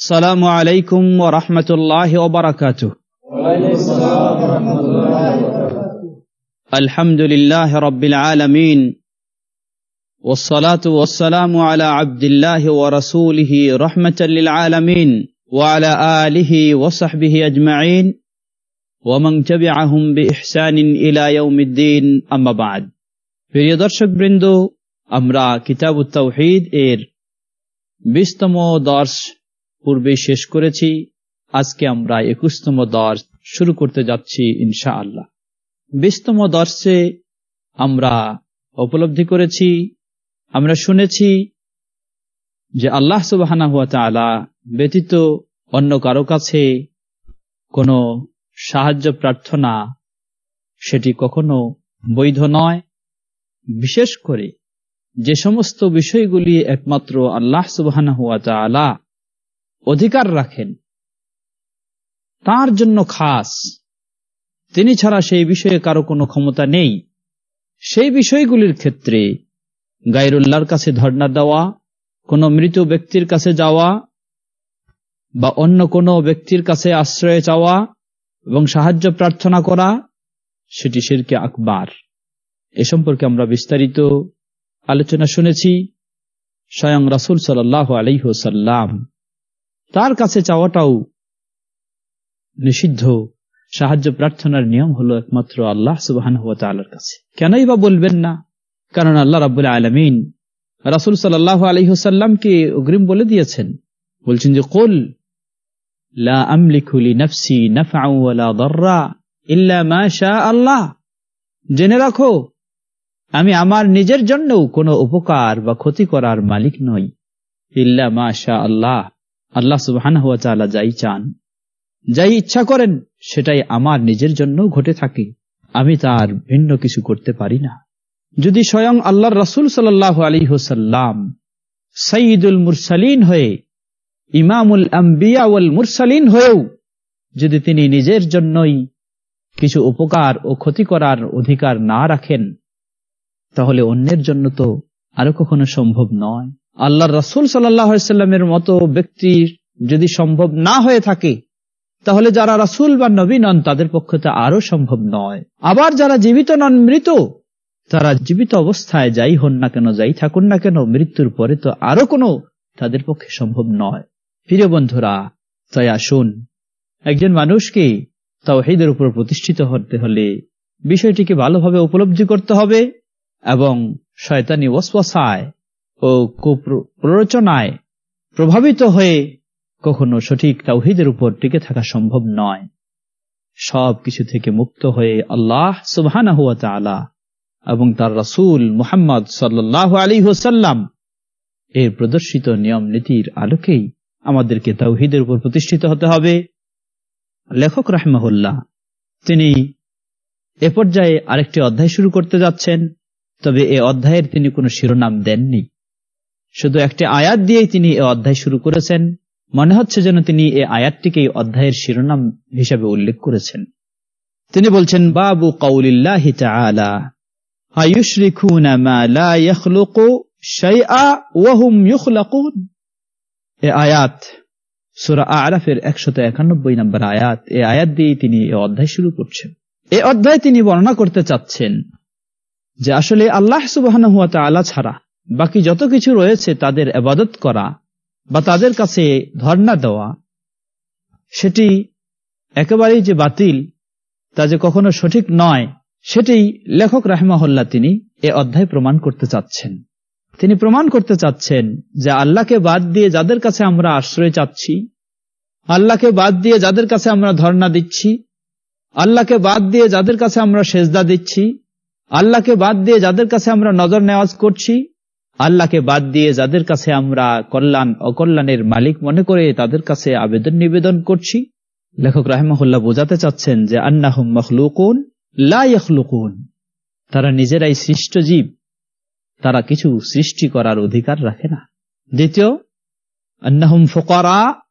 السلام عليكم ورحمة الله وبركاته الحمد لله رب العالمين والصلاة والسلام على عبد الله ورسوله رحمة للعالمين وعلى آله وصحبه أجمعين ومن تبعهم بإحسان إلى يوم الدين أما بعد প্রিয় দর্শক বৃন্দ আমরা কিতাব তৌহিদ এর বিশতম দর্শ পূর্বে শেষ করেছি, আজকে আমরা একুশতম দর্শ শুরু করতে যাচ্ছি ইনশা আল্লাহ বিশতম দর্শে আমরা উপলব্ধি করেছি, আমরা শুনেছি যে আল্লাহ সুবাহ ব্যতীত অন্য কারও কাছে কোনো সাহায্য প্রার্থনা সেটি কখনো বৈধ নয়। বিশেষ করে যে সমস্ত বিষয়গুলি একমাত্র আল্লাহ সুবাহ অধিকার রাখেন। তার জন্য খাস। তিনি ছাড়া সেই বিষয়ে কারও কোনো ক্ষমতা নেই। সেই বিষয়গুলির ক্ষেত্রে গাইরুল্লাহর কাছে ধর্ণা দেওয়া, কোনো মৃত ব্যক্তির কাছে যাওয়া বা অন্য কোনো ব্যক্তির কাছে আশ্রয় চাওয়া এবং সাহায্য প্রার্থনা করা, সেটি শিরকে আকবার। এ সম্পর্কে আমরা বিস্তারিত আলোচনা শুনেছি। স্বয়ং রাসুল সাল আলহ্লাম তার কাছে চাওয়াটাও নিষিদ্ধ। সাহায্য প্রার্থনার নিয়ম হলো একমাত্র আল্লাহ সুবাহান কাছে। কেনই বা বলবেন না? কারণ আল্লাহ রাবুল্লাহ আলমিন রাসুল সাল্লাহ আলহিহসাল্লামকে অগ্রিম বলে দিয়েছেন। বলছেন যে, কোল আল্লাহ। জেনে রাখো, আমি আমার নিজের জন্যও কোনো উপকার বা ক্ষতি করার মালিক নই। ইল্লা মা শাহ আল্লাহ। আল্লাহ সুবহান যাই চান, যাই ইচ্ছা করেন, সেটাই আমার নিজের জন্য ঘটে থাকে। আমি তার ভিন্ন কিছু করতে পারি না। যদি স্বয়ং আল্লাহর রসুল সাল্লাহ আলী হোসাল্লাম সঈদুল মুরসালিন হয়ে, ইমামুল আম্বিয়া মুরসালিন হয়েও যদি তিনি নিজের জন্যই কিছু উপকার ও ক্ষতি করার অধিকার না রাখেন, তাহলে অন্যের জন্য তো আরও কখনো সম্ভব নয়। আল্লাহ রসুল সাল্লামের মতো ব্যক্তির যদি সম্ভব না হয়ে থাকে, তাহলে যারা রাসুল বা নবী নন, তাদের পক্ষে তা আরও সম্ভব নয়। আবার যারা জীবিত নন, মৃত, তারা জীবিত অবস্থায় যাই হন না কেন, যাই থাকুন না কেন, মৃত্যুর পরে তো আরও কোনো তাদের পক্ষে সম্ভব নয়। প্রিয় বন্ধুরা, তাই আসুন, একজন মানুষকে তাওহিদের উপর প্রতিষ্ঠিত হতে হলে বিষয়টিকে ভালোভাবে উপলব্ধি করতে হবে এবং শয়তানি ওয়াসওয়াসায় ও কুপ্ররোচনায় প্রভাবিত হয়ে কখনো সঠিক তাওহিদের উপর টিকে থাকা সম্ভব নয়। সব কিছু থেকে মুক্ত হয়ে আল্লাহ সুবাহ এবং তার রসুল মুহাম্মদ সাল্লাহ আলী হোসাল্লাম এর প্রদর্শিত নিয়ম নীতির আলোকেই আমাদেরকে তাওহিদের উপর প্রতিষ্ঠিত হতে হবে। লেখক রাহমাহুল্লাহ, তিনি এ পর্যায়ে আরেকটি অধ্যায় শুরু করতে যাচ্ছেন, তবে এ অধ্যায়ের তিনি কোনো শিরোনাম দেননি। শুধু একটি আয়াত দিয়েই তিনি এ অধ্যায় শুরু করেছেন, মনে হচ্ছে যেন তিনি এ আয়াতটিকে অধ্যায়ের শিরোনাম হিসাবে উল্লেখ করেছেন। তিনি বলছেন, বাবু আয়াত, সুরা আরাফের একশত একানব্বই নম্বর আয়াত, এ আয়াত দিয়ে তিনি এ অধ্যায় শুরু করছেন। এ অধ্যায় তিনি বর্ণনা করতে চাচ্ছেন যে আসলে আল্লাহ সুবাহ আল্লাহ ছাড়া বাকি যত কিছু রয়েছে তাদের আবাদত করা বা তাদের কাছে ধর্ণা দেওয়া, সেটি একেবারেই যে বাতিল, তা যে কখনো সঠিক নয় সেটি লেখক রাহমাহল্লা তিনি এ অধ্যায় প্রমাণ করতে চাচ্ছেন। তিনি প্রমাণ করতে চাচ্ছেন যে আল্লাহকে বাদ দিয়ে যাদের কাছে আমরা আশ্রয় চাচ্ছি, আল্লাহকে বাদ দিয়ে যাদের কাছে আমরা ধর্ণা দিচ্ছি, আল্লাহকে বাদ দিয়ে যাদের কাছে আমরা সেজদা দিচ্ছি, আল্লাহকে বাদ দিয়ে যাদের কাছে আমরা নজর নেওয়াজ করছি আল্লাহকে বাদ দিয়ে যাদের কাছে আমরা কল্যাণ, অকল্যাণের মালিক মনে করে তাদের কাছে আবেদন নিবেদন করছি, লেখক রাহেমহল্লা বোঝাতে চাচ্ছেন যে আন্নাহ মখলুকুন লাখলুকুন তারা নিজেরাই সৃষ্ট জীব, তারা কিছু সৃষ্টি করার অধিকার রাখে না। দ্বিতীয়, আন্নাহুম ফোকারা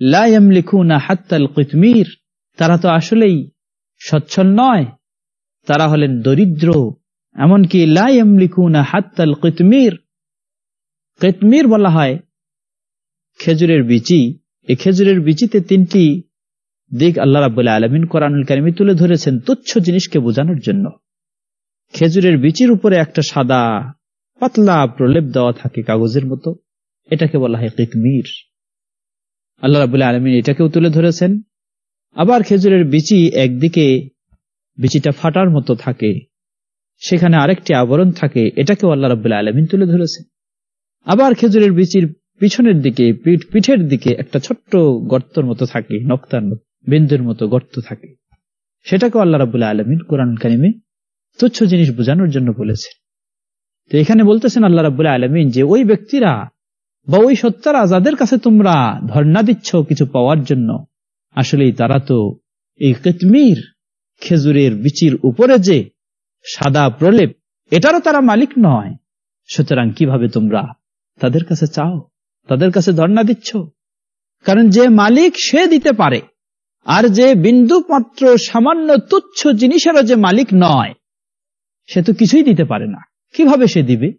লাইমলিখুনা হাত্তাল কিতমির। তারা তো আসলেই সচ্ছল নয়, তারা হলেন দরিদ্র এমনকি লাইমলিখুনা হাত্তাল কিতমির, কেতমির বলা হয় খেজুরের বিচি। এই খেজুরের বিচিতে তিনটি দিক আল্লাহ রাবুল্লাহ আলমিন কোরআনুল কারিমি তুলে ধরেছেন তুচ্ছ জিনিসকে বোঝানোর জন্য। খেজুরের বিচির উপরে একটা সাদা, পাতলা প্রলেপ দেওয়া থাকে কাগজের মতো। এটাকে বলা হয় কিকমির আল্লাহ রাবুল্লাহ আলমিন এটাকেও তুলে ধরেছেন। আবার খেজুরের বিচি একদিকে বিচিটা ফাটার মতো থাকে। সেখানে আরেকটি আবরণ থাকে, এটাকেও আল্লাহ রাবুল্লাহ আলমিন তুলে ধরেছেন। আবার খেজুরের বিচির পিছনের দিকে পিঠের দিকে একটা ছোট্ট গর্তর মতো থাকে, নক্তার বিন্দুর মতো গর্ত থাকে। সেটাকেও আল্লাহ রাবুল্লাহ আলমিন কোরআন কানিমে তুচ্ছ জিনিস বোঝানোর জন্য বলেছে তো এখানে বলতেছেন আল্লাহ রাবুল্লাহ আলমিন যে, ওই ব্যক্তিরা বা ওই সত্তারা যাদের কাছে তোমরা ধর্ণা দিচ্ছ কিছু পাওয়ার জন্য, আসলেই তারা তো এই কেতমির খেজুরের বিচির উপরে যে সাদা প্রলেপ, এটারও তারা মালিক নয়। সুতরাং কীভাবে তোমরা তাদের কাছে চাও, তাদের কাছে ধর্ণা দিচ্ছ? কারণ যে মালিক সে দিতে পারে, আর যে বিন্দু মাত্র সামান্য তুচ্ছ জিনিসেরও যে মালিক নয়, সে তো কিছুই দিতে পারে না। কীভাবে সে দিবে?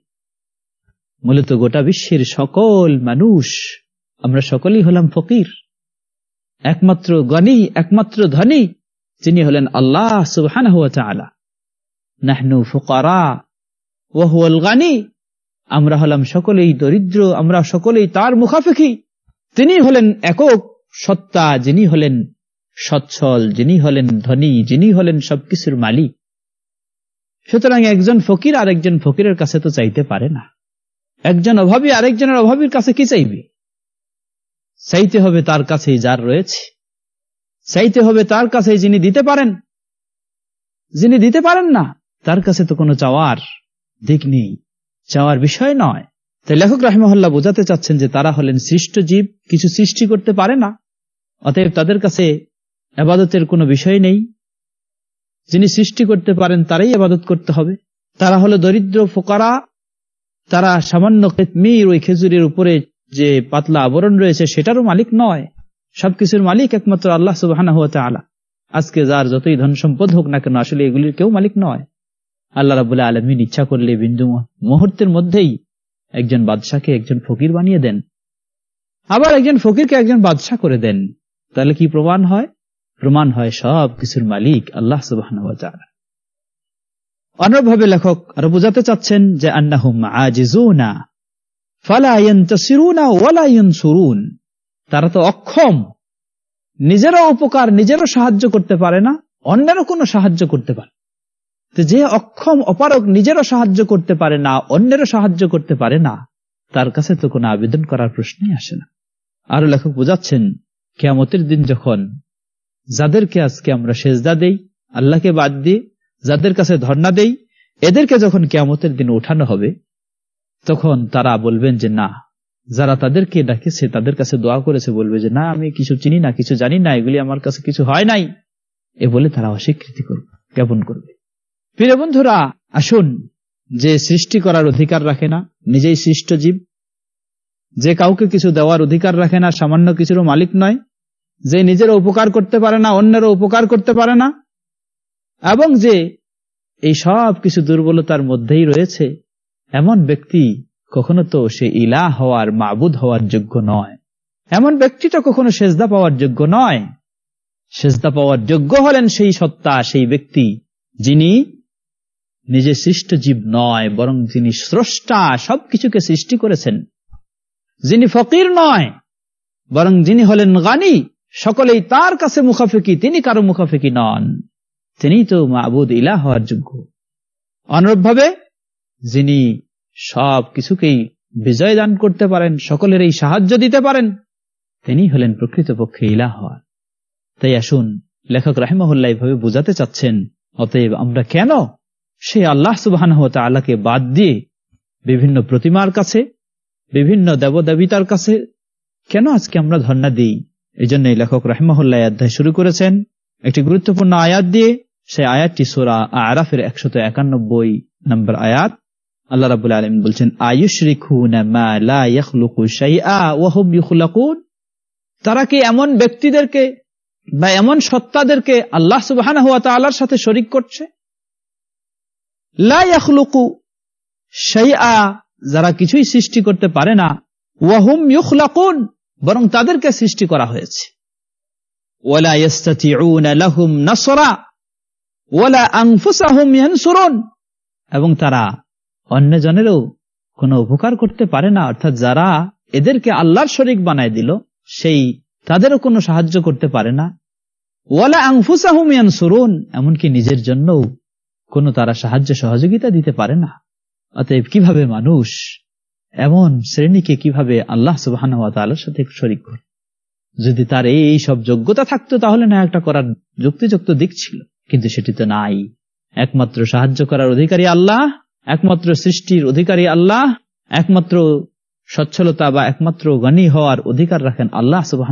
মূলত গোটা বিশ্বের সকল মানুষ, আমরা সকলেই হলাম ফকির। একমাত্র গণী, একমাত্র ধনী, যিনি হলেন আল্লাহ সুবহান নাহনু ফকারা, ওহুয়াল গানি, আমরা হলাম সকলেই দরিদ্র, আমরা সকলেই তার মুখাফেকি। তিনি হলেন একক সত্তা, যিনি হলেন সচ্ছল, যিনি হলেন ধনী, যিনি হলেন সবকিছুর মালিক। সুতরাং একজন ফকির আরেকজন ফকিরের কাছে তো চাইতে পারে না। একজন অভাবী আরেকজনের অভাবীর কাছে কি চাইবে? চাইতে হবে তার কাছেই যার রয়েছে। চাইতে হবে তার কাছে যিনি দিতে পারেন। যিনি দিতে পারেন না তার কাছে তো কোনো চাওয়ার দিক নেই। চাওয়ার বিষয় নয়। তাই লেখক রাহমহল্লা বোঝাতে চাচ্ছেন যে তারা হলেন সৃষ্ট জীব, কিছু সৃষ্টি করতে পারে না। অতএব তাদের কাছে আবাদতের কোনো বিষয় নেই। যিনি সৃষ্টি করতে পারেন, তারাই আবাদত করতে হবে। তারা হলো দরিদ্র ফোকারা। তারা সামান্য কেতমির ওই খেজুরের উপরে যে পাতলা আবরণ রয়েছে, সেটারও মালিক নয়। সবকিছুর মালিক একমাত্র আল্লাহ সুবাহ আজকে যার যতই ধন সম্পদ হোক না কেন, আসলে এগুলির কেউ মালিক নয়। আল্লাহ রাবুল্লাহ আলমিন ইচ্ছা করলে বিন্দু মুহূর্তের মধ্যেই একজন বাদশাকে একজন ফকির বানিয়ে দেন। আবার একজন ফকিরকে একজন বাদশাহ করে দেন। তাহলে কি প্রমাণ হয়? প্রমাণ হয় সব কিছুর মালিক আল্লাহ সুবাহ লেখক আরও বোঝাতে চাচ্ছেন যে আন্নাহুম আজিজুনা সুরুন তারা তো অক্ষম, নিজেরও উপকার, নিজেরও সাহায্য করতে পারে না, অন্যেরও কোনো সাহায্য করতে পারে যে অক্ষম অপারক নিজেরও সাহায্য করতে পারে না, অন্যেরও সাহায্য করতে পারে না, তার কাছে তো কোনো আবেদন করার প্রশ্নই আসে না। আরও লেখক বোঝাচ্ছেন, কেয়ামতের দিন যখন যাদেরকে আজকে আমরা সেজদা দেই, আল্লাহকে বাদ দিয়ে যাদের কাছে ধর্ণা দেই, এদেরকে যখন কেয়ামতের দিন উঠানো হবে, তখন তারা বলবেন যে, না, যারা তাদেরকে ডাকেছে, তাদের কাছে দোয়া করেছে, বলবে যে, না, আমি কিছু চিনি না, কিছু জানি না, এগুলি আমার কাছে কিছু হয় নাই। এ বলে তারা অস্বীকৃতি করবে, জ্ঞাপন করবে। প্রিয় বন্ধুরা, আসুন, যে সৃষ্টি করার অধিকার রাখে না, নিজেই সৃষ্ট জীব। যে কাউকে কিছু দেওয়ার অধিকার রাখে না, সামান্য কিছুরও মালিক নয়। যে নিজেরও উপকার করতে পারে না, অন্যেরও উপকার করতে পারে না। এবং যে এই সব কিছু দুর্বলতার মধ্যেই রয়েছে, এমন ব্যক্তি কখনো তো সে ইলা হওয়ার, মাবুদ হওয়ার যোগ্য নয়। এমন ব্যক্তিটা কখনো সেজদা পাওয়ার যোগ্য নয়। সেজদা পাওয়ার যোগ্য হলেন সেই সত্তা, সেই ব্যক্তি, যিনি নিজে সৃষ্ট জীব নয়, বরং যিনি স্রষ্টা, সবকিছুকে সৃষ্টি করেছেন। যিনি ফকির নয়, বরং যিনি হলেন গানি, সকলেই তার কাছে মুখাফেকি, তিনি কারও মুখাফেকি নন। তিনি তো মাবুদ ইলা হওয়ার যোগ্য। অনুরূপভাবে, যিনি সব কিছুকেই বিজয় দান করতে পারেন, সকলের এই সাহায্য দিতে পারেন, তিনি হলেন প্রকৃতপক্ষে ইলা হওয়ার। তাই আসুন, লেখক রাহেমহল্লা এইভাবে বোঝাতে চাচ্ছেন, অতএব আমরা কেন সে আল্লাহ সুবাহান আল্লাহকে বাদ দিয়ে বিভিন্ন প্রতিমার কাছে, বিভিন্ন দেবদেবিতার কাছে কেন আজকে আমরা ধর্ণা দিই? এই জন্য এই লেখক রাহমহল্লা অধ্যায় শুরু করেছেন। একটি গুরুত্বপূর্ণ আয়াত দিয়ে সেই আয়াতটি সোরা আরাফের একশত একানব্বই নম্বর আয়াত। আল্লাহ রাবুল আলম বলছেন তারা কি এমন ব্যক্তিদেরকে বা এমন সত্তাদেরকে আল্লাহ সুবাহ সাথে শরিক করছে? লাখলুকু যারা কিছুই সৃষ্টি করতে পারে না ওয়াহুম ইউখলাকুন, বরং তাদেরকে সৃষ্টি করা হয়েছে। এবং তারা অন্যজনেরও কোনো উপকার করতে পারে না, অর্থাৎ যারা এদেরকে আল্লাহর শরিক বানায় দিল, সেই তাদেরও কোনো সাহায্য করতে পারে না। ওয়ালা আংফুসাহুমিয়ান সুরুন এমনকি নিজের জন্যও কোনো তারা সাহায্য সহযোগিতা দিতে পারে না। অতএব কীভাবে মানুষ এমন শ্রেণীকে কীভাবে আল্লাহ সুবাহ সাথে শরিক করে? যদি তার এই সব যোগ্যতা থাকতো, তাহলে না একটা করার যুক্তিযুক্ত দিক ছিল। কিন্তু সেটি তো নাই। একমাত্র সাহায্য করার অধিকারী আল্লাহ, একমাত্র সৃষ্টির অধিকারী আল্লাহ, একমাত্র সচ্ছলতা বা একমাত্র গণী হওয়ার অধিকার রাখেন আল্লাহ সুবাহ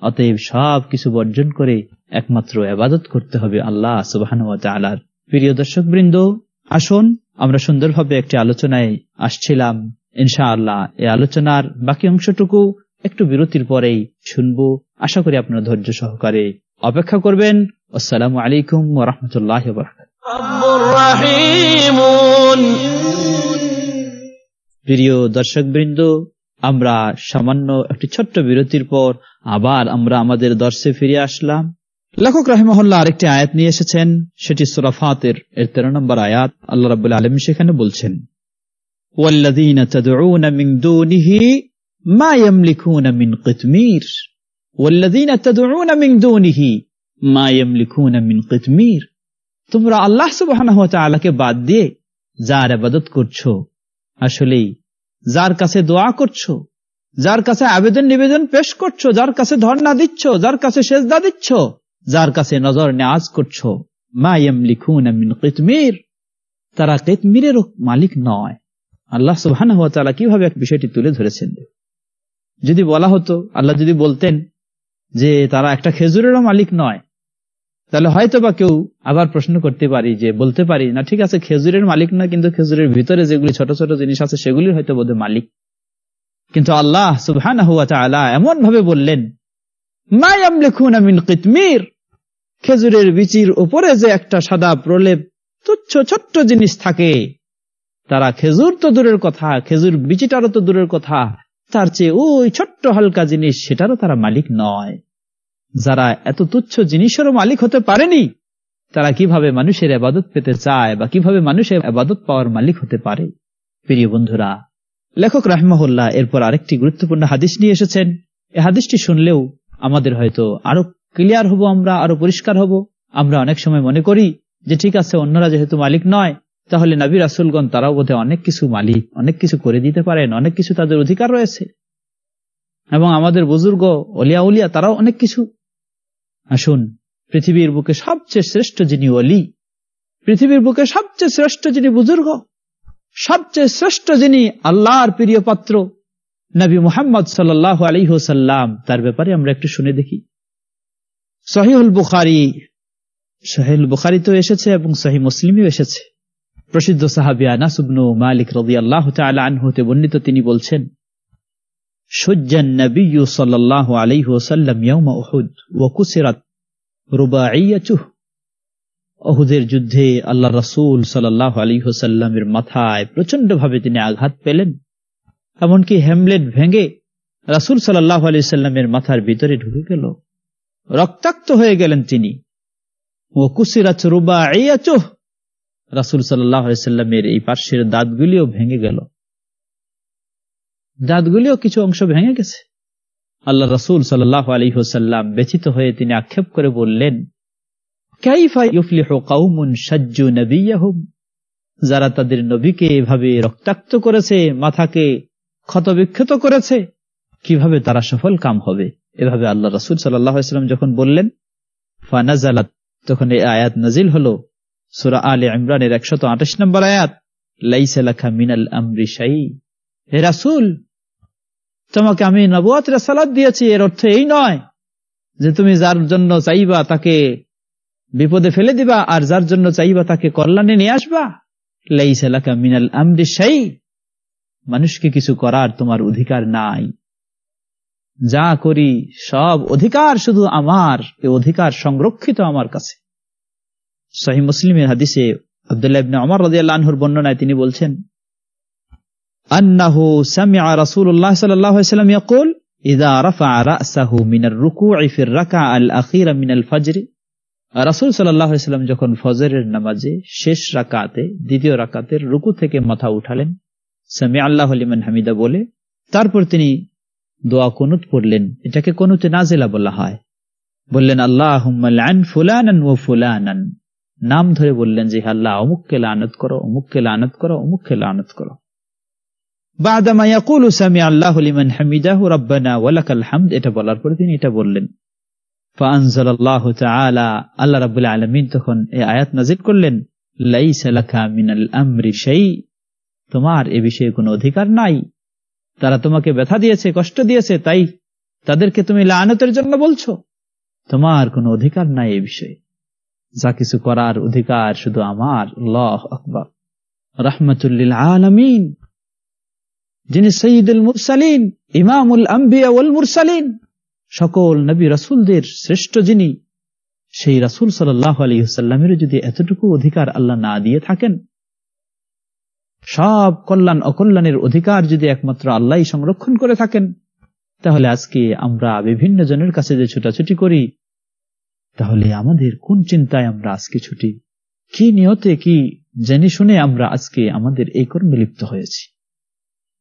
অতএব সব কিছু বর্জন করে একমাত্র আবাদত করতে হবে আল্লাহ সুবাহ প্রিয় দর্শক বৃন্দ আসুন আমরা সুন্দরভাবে একটি আলোচনায় আসছিলাম। ইনশা আল্লাহ এই আলোচনার বাকি অংশটুকু একটু বিরতির পরেই শুনব। আশা করি আপনার ধৈর্য সহকারে অপেক্ষা করবেন। আসসালামু আলাইকুম ওরহমতুল্লাহ প্রিয় দর্শক বৃন্দ আমরা সামান্য একটি ছোট্ট বিরতির পর আবার আমরা আমাদের দর্শে ফিরে আসলাম। লেখক রাহিমহল্লা আরেকটি আয়াত নিয়ে এসেছেন। সেটি সুরাফাতের এর তেরো নম্বর আয়াত। আল্লাহ রাবুল আলম সেখানে বলছেন তোমরা আল্লাহ সুবাহ বাদ দিয়ে যার আবাদত করছ, আসলেই যার কাছে দোয়া করছ, যার কাছে আবেদন নিবেদন পেশ করছ, যার কাছে ধর্ণা দিচ্ছ, যার কাছে সেজদা দিচ্ছ যার কাছে নজর নেওয়াজ করছ মায়াম লিখুন কিতমির। তারা কেতমিরের মালিক নয়। আল্লাহ সুবাহ কীভাবে এক বিষয়টি তুলে ধরেছেন? যদি বলা হতো, আল্লাহ যদি বলতেন যে তারা একটা খেজুরেরও মালিক নয়, তাহলে হয়তো বা কেউ আবার প্রশ্ন করতে পারি যে, বলতে পারি, না ঠিক আছে, খেজুরের মালিক না কিন্তু খেজুরের ভিতরে যেগুলি ছোট ছোট জিনিস আছে, সেগুলির হয়তো বোধ মালিক। কিন্তু আল্লাহ সুবহান এমন ভাবে বললেন মায়াম লিখুন আমিন কিতমির। খেজুরের বিচির উপরে যে একটা সাদা প্রলেপ তুচ্ছ ছোট্ট জিনিস থাকে, তারা খেজুর তো দূরের কথা, খেজুর বিচিটারও তো দূরের কথা, তার চেয়ে ওই ছোট্ট হালকা জিনিস সেটারও তারা মালিক নয়। যারা এত তুচ্ছ জিনিসেরও মালিক হতে পারেনি, তারা কীভাবে মানুষের আবাদত পেতে চায় বা কীভাবে মানুষের আবাদত পাওয়ার মালিক হতে পারে? প্রিয় বন্ধুরা, লেখক রাহমহল্লা এরপর আরেকটি গুরুত্বপূর্ণ হাদিস নিয়ে এসেছেন। এই হাদিসটি শুনলেও আমাদের হয়তো আরও ক্লিয়ার হব আমরা, আরও পরিষ্কার হব। আমরা অনেক সময় মনে করি যে, ঠিক আছে, অন্যরা যেহেতু মালিক নয়, তাহলে নবী রাসুলগণ তারাও বোধহয় অনেক কিছু মালিক, অনেক কিছু করে দিতে পারেন, অনেক কিছু তাদের অধিকার রয়েছে। এবং আমাদের বুজুর্গ, অলিয়া উলিয়া, তারাও অনেক কিছু। আসুন, পৃথিবীর বুকে সবচেয়ে শ্রেষ্ঠ যিনি অলি, পৃথিবীর বুকে সবচেয়ে শ্রেষ্ঠ যিনি বুজুর্গ, সবচেয়ে শ্রেষ্ঠ যিনি আল্লাহর প্রিয় পাত্র নবী মোহাম্মদ সাল্লাহ আলী হোসাল্লাম তার ব্যাপারে আমরা একটু শুনে দেখি। সহিহুল বুখারি সহিল বুখারি তো এসেছে এবং সহি মুসলিমও এসেছে। প্রসিদ্ধ সাহাবিয়া নাসুবনু মালিক রবি আল্লাহ আনহুতে বর্ণিত তিনি বলছেন সজ্জান নবী সাল্লাহ আলাইহ সাল্লাম ইয়মা উহুদ ওকুসিরাত রুবাইয়াচুহ অহুদের যুদ্ধে আল্লাহ রসুল সাল্লাহ আলী হোসাল্লামের মাথায় তিনি আঘাত পেলেন, এমনকি হ্যামলেট ভেঙে রাসুল সাল্লাহ আলি সাল্লামের মাথার ভিতরে ঢুকে গেল। রক্তাক্ত হয়ে গেলেন তিনি। ও কুসিরাচ রুবা চোহ রাসুল সাল্লাহ সাল্লামের এই পার্শ্বের দাঁতগুলিও ভেঙে গেল। দাঁতগুলিও কিছু অংশ ভেঙে গেছে। আল্লাহ রসুল সাল্লাহ আলী হোসাল্লাম ব্যথিত হয়ে তিনি আক্ষেপ করে বললেন যারা তাদের নবীকে এভাবে রক্তাক্ত করেছে, মাথাকে ক্ষতবিক্ষত করেছে, কীভাবে তারা সফল কাম হবে? এভাবে আল্লাহ রসুল সাল্লাম যখন বললেন ফানাজালাত তখন এই আয়াত নাজিল হল। সুরা আলী ইমরানের একশত আঠাশ নম্বর আয়াত লাইসালাখা মিনাল আমরি হে রাসুল, তোমাকে আমি নবুয়াত সালাদ দিয়েছি, এর অর্থ এই নয় যে তুমি যার জন্য চাইবা তাকে বিপদে ফেলে দিবা, আর যার জন্য চাইবা তাকে কল্যাণে নিয়ে আসবা। লাইসালাকা মিনাল আমরি সাই মানুষকে কিছু করার তোমার অধিকার নাই। যা করি, সব অধিকার শুধু আমার, এ অধিকার সংরক্ষিত আমার কাছে। সহি মুসলিমের হাদিসে আবদুল্লাহ আমার রাজিয়াল্লাহর বর্ণনায় তিনি বলছেন মিনাল যখন ফজরের নামাজে শেষ রাকাতে, দ্বিতীয় রাকাতের রুকু থেকে মাথা উঠালেন আল্লাহ হামিদা বলে, তারপর তিনি দোয়া কনুত পড়লেন। এটাকে কনুতে নাজেলা বলা হয়। বললেন আল্লাহ ফুলানান ও ফুলানান। নাম ধরে বললেন যে আল্লাহ, অমুককে লানত করো, অমুককে লানত করো, অমুককে লানত করো। বাদামা ইয়াকুলু সামি আল্লাহ লিমান হামিদাহু, রাব্বানা ওয়ালাকাল হামদ। এটা বলার পরে তিনি এটা বললেন। ফাআনজালাল্লাহু তাআলা, আল্লাহ রাব্বুল আলামিন তখন এই আয়াত নাজিল করলেন, লাইসা লাকা মিনাল আমরি শাই তোমার এ বিষয়ে কোনো অধিকার নাই। তারা তোমাকে ব্যথা দিয়েছে, কষ্ট দিয়েছে, তাই তাদেরকে তুমি লানতের জন্য বলছো? তোমার কোনো অধিকার নাই এ বিষয়ে। যা কিছু করার অধিকার শুধু আমার, আল্লাহ আকবর। রহমতুল্লিল আলমিন। যিনি সঈদুল মুরসালিন, ইমামুল আম্বিয়া ওল মুরসালিন। সকল নবী রাসুলদের শ্রেষ্ঠ যিনি, সেই রাসুল সাল্লাহ আলহিসাল্লামের যদি এতটুকু অধিকার আল্লাহ না দিয়ে থাকেন সব কল্যাণ অকল্যাণের অধিকার যদি একমাত্র আল্লাহ সংরক্ষণ করে থাকেন, তাহলে আজকে আমরা বিভিন্ন জনের কাছে যে ছুটাছুটি করি, তাহলে আমাদের কোন চিন্তায় আমরা আজকে ছুটি? কি নিয়তে, কি জেনে শুনে আমরা আজকে আমাদের এই কর্মে লিপ্ত হয়েছি?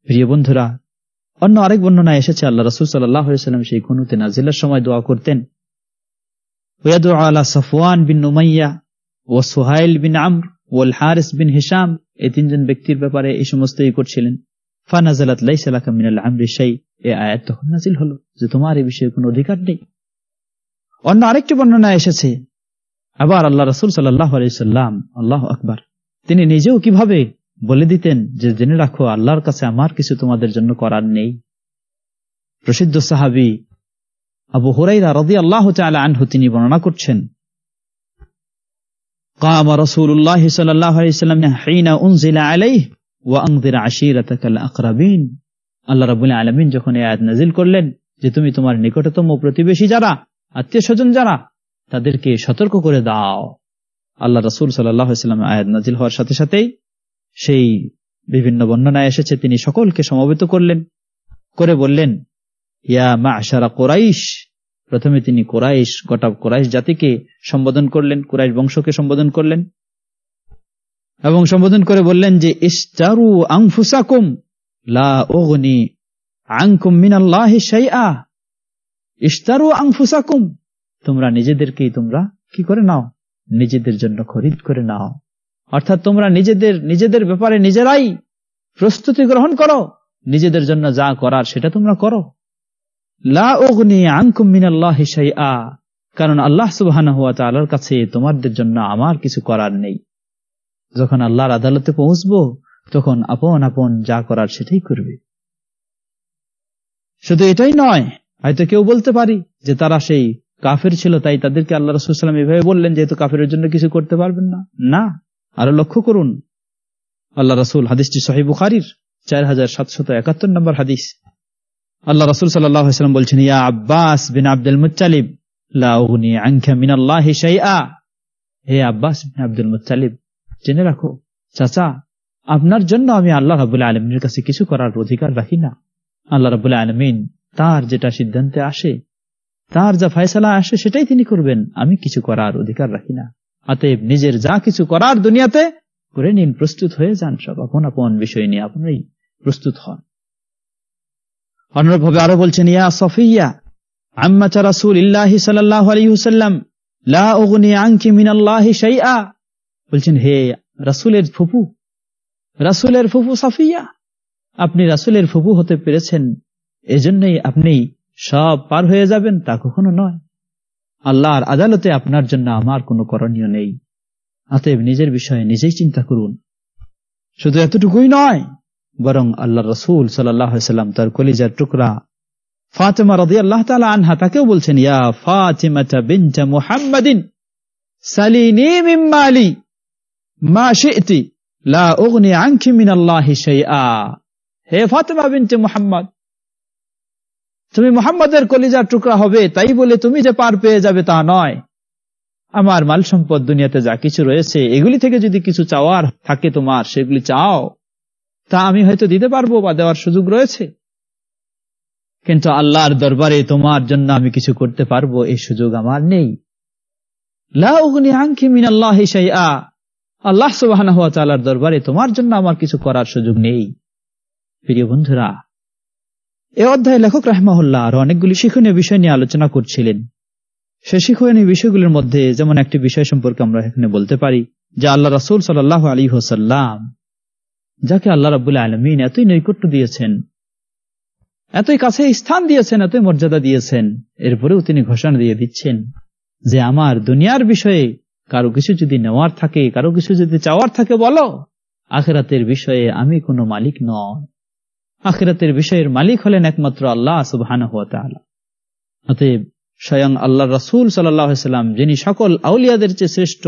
প্রিয় বন্ধুরা, অন্য আরেক বর্ণনা এসেছে, আল্লাহ রসুল সাল্লাম সেই কুনুতে নাজিলার সময় দোয়া করতেন আলা সফওয়ান বিন নুমাইয়া ও সোহাইল বিন আমর ওল হারিস বিন হিসাম এই তিনজন ব্যক্তির ব্যাপারে এই সমস্ত ই করছিলেন। ফানাজালাত লাইসালাকা মিনাল আমরি এ আয়াত তখন নাজিল হলো যে তোমার বিষয়ে কোনো অধিকার নেই। অন্য আরেকটি বর্ণনা এসেছে, আবার আল্লাহ রসুল সাল্লাহ আলাইসাল্লাম আল্লাহ আকবার, তিনি নিজেও কীভাবে বলে দিতেন যে জেনে রাখো, আল্লাহর কাছে আমার কিছু তোমাদের জন্য করার নেই। প্রসিদ্ধ সাহাবি আবু হুরাইরা রদি আল্লাহ আনহু তিনি বর্ণনা করছেন قام رسول الله صلى الله عليه وسلم حين أنزل عليه وأنذر عشيرتك الأقربين আল্লাহ রাবুল আলমিন যখন এই আয়াত নাজিল করলেন যে তুমি তোমার নিকটতম প্রতিবেশী যারা আত্মীয় স্বজন যারা তাদেরকে সতর্ক করে দাও আল্লাহ রসুল সাল্লাম আয়াত নাজিল হওয়ার সাথে সাথেই সেই বিভিন্ন বর্ণনায় এসেছে তিনি সকলকে সমবেত করলেন করে বললেন ইয়া মা আশারা কোরাইশ প্রথমে তিনি কোরাইশ, গোটা কোরাইশ জাতিকে সম্বোধন করলেন, কোরাইশ বংশকে সম্বোধন করলেন। এবং সম্বোধন করে বললেন যে ইস্তারু আংফুসাকুম লা আংকুম মিনাল্লাহ ইস্তারু আংফুসাকুম তোমরা নিজেদেরকেই তোমরা কি করে নাও? নিজেদের জন্য খরিদ করে নাও। অর্থাৎ তোমরা নিজেদের নিজেদের ব্যাপারে নিজেরাই প্রস্তুতি গ্রহণ করো। নিজেদের জন্য যা করার সেটা তোমরা করো লা অগ্নি আংকুম মিনাল্লাহ শাইআ কারণ আল্লাহ তাআলার কাছে তোমাদের জন্য আমার কিছু করার নেই। যখন আল্লাহর আদালতে পৌঁছবো, তখন আপন আপন যা করার সেটাই করবে। শুধু এটাই নয়, হয়তো কেউ বলতে পারি যে তারা সেই কাফের ছিল, তাই তাদেরকে আল্লাহ রসুলাম এভাবে বললেন যেহেতু কাফের জন্য কিছু করতে পারবেন না। না, আরও লক্ষ্য করুন। আল্লাহ রসুল, হাদিসটি সহি বুখারির, চার হাজার সাতশত একাত্তর নম্বর হাদিস। আল্লাহ রসুল সাল্লাম বলছেন, ইয়া আব্বাস বিন আব্দুল মুচালিব হে আব্বাস বিন আব্দুল মুচালিব জেনে রাখো, চাচা, আপনার জন্য আমি আল্লাহ রাবুল্লাহ আলমিনের কাছে কিছু করার অধিকার রাখি না। আল্লাহ রাবুল্লাহ আলমিন তার যেটা সিদ্ধান্তে আসে, তার যা ফয়সলা আসে, সেটাই তিনি করবেন। আমি কিছু করার অধিকার রাখি না। অতএব নিজের যা কিছু করার দুনিয়াতে করে নিন, প্রস্তুত হয়ে যান সব। আপন আপন বিষয় নিয়ে আপনারই প্রস্তুত হন। অনুরূপভাবে আরও বলছেন, ইয়া সফিয়া আম্মাচা রাসুল ইল্লাহি সাল্লাহ আলহিহুসাল্লাম বলছেন, হে রাসুলের ফুপু রাসুলের ফুপু সাফিয়া, আপনি রাসুলের ফুপু হতে পেরেছেন, এজন্যই আপনি সব পার হয়ে যাবেন, তা কখনো নয়। আল্লাহর আদালতে আপনার জন্য আমার কোনো করণীয় নেই। অতএব নিজের বিষয়ে নিজেই চিন্তা করুন। শুধু এতটুকুই নয় বরং আল্লাহ রসুল সাল্লাম তার কলিজার টুকরা ফাতেমা রদি আল্লাহ আনহা তাকেও বলছেন, ইয়া বিনটা মুহাম্মাদিন, সালিনি মিম্মালি মা শি'তি, লা উগনি আনকি মিনাল্লাহি শাইআ। হে ফাতেমা মুহাম্মদ, তুমি মুহাম্মাদের কলিজার টুকরা হবে, তাই বলে তুমি যে পার পেয়ে যাবে তা নয়। আমার মাল সম্পদ দুনিয়াতে যা কিছু রয়েছে, এগুলি থেকে যদি কিছু চাওয়ার থাকে তোমার, সেগুলি চাও। তা আমি হয়তো দিতে পারব বা দেওয়ার সুযোগ রয়েছে। কিন্তু আল্লাহর দরবারে তোমার জন্য আমি কিছু করতে পারব এই সুযোগ আমার নেই। আল্লাহ সুবাহ দরবারে তোমার জন্য আমার কিছু করার সুযোগ নেই। প্রিয় বন্ধুরা, এ অধ্যায় লেখক রাহমাহুল্লাহ আরও অনেকগুলি শিক্ষণীয় বিষয় নিয়ে আলোচনা করছিলেন। সে শিক্ষণীয় বিষয়গুলির মধ্যে যেমন একটি বিষয় সম্পর্কে আমরা এখানে বলতে পারি, যে আল্লাহ রসুল সাল্লাহ আলী হোসাল্লাম যাকে আল্লাহ রাবুল্লাহ আলমিন এতই নৈকট্য দিয়েছেন, এতই কাছে স্থান দিয়েছেন, এতই মর্যাদা দিয়েছেন, এরপরেও তিনি ঘোষণা দিয়ে দিচ্ছেন যে আমার দুনিয়ার বিষয়ে কারও কিছু যদি নেওয়ার থাকে, কারও কিছু যদি চাওয়ার থাকে বলো, আখেরাতের বিষয়ে আমি কোনো মালিক নয়। আখেরাতের বিষয়ের মালিক হলেন একমাত্র আল্লাহ সুবহান অতএব স্বয়ং আল্লাহ রসুল সাল্লাম যিনি সকল আউলিয়াদের চেয়ে শ্রেষ্ঠ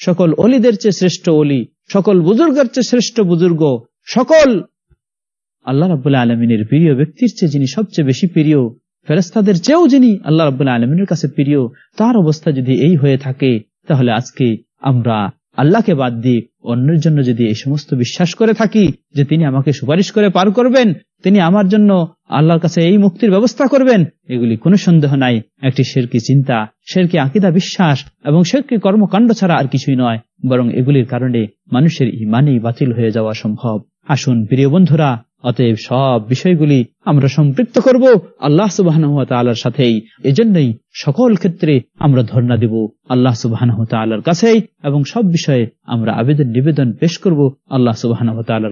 সকল অলিদের চেয়ে শ্রেষ্ঠ অলি, সকল বুজুর্গের চেয়ে শ্রেষ্ঠ বুজুর্গ, সকল আল্লাহ রাবুল্লাহ আলমিনের প্রিয় ব্যক্তির চেয়ে যিনি সবচেয়ে বেশি প্রিয় ফেরস্তাদের চেয়েও যিনি আল্লাহ রাবুল্লাহ আলমিনের কাছে প্রিয়, তার অবস্থা যদি এই হয়ে থাকে, তাহলে আজকে আমরা আল্লাহকে বাদ দিয়ে অন্যের জন্য যদি এই সমস্ত বিশ্বাস করে থাকি যে তিনি আমাকে সুপারিশ করে পার করবেন, তিনি আমার জন্য আল্লাহর কাছে এই মুক্তির ব্যবস্থা করবেন, এগুলি কোনো সন্দেহ নাই। একটি শেরকি চিন্তা, শেরকি আকিদা বিশ্বাস এবং শেরকি কর্মকাণ্ড ছাড়া আর কিছুই নয়, বরং এগুলির কারণে মানুষের ইমানেই বাতিল হয়ে যাওয়া সম্ভব। আসুন, প্রিয় বন্ধুরা অতএব সব বিষয়গুলি আমরা সম্পৃক্ত করব আল্লাহ সুবাহ সাথেই। এজন্যই সকল ক্ষেত্রে আমরা ধর্ণা দিব আল্লাহ সুবাহ কাছেই এবং সব বিষয়ে আমরা আবেদন নিবেদন পেশ করব আল্লাহ সুবাহ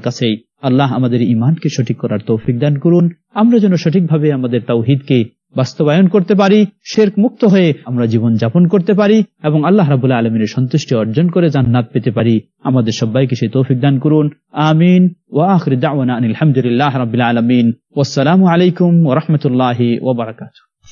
কাছেই। আল্লাহ আমাদের ইমানকে সঠিক করার তৌফিক দান করুন। আমরা যেন সঠিকভাবে আমাদের তাওহিদকে বাস্তবায়ন করতে পারি, শেরক মুক্ত হয়ে আমরা জীবন যাপন করতে পারি এবং আল্লাহ রাবুল্লাহ আলমিনের সন্তুষ্টি অর্জন করে জান্নাত পেতে পারি। আমাদের সবাইকে সেই তৌফিক দান করুন। আমিন। ওয়াখির দাওয়ানা আলহামদুলিল্লাহ রাবিল আলমিন। ওসালামু আলাইকুম ওরহমতুল্লাহ ওবরাকাতু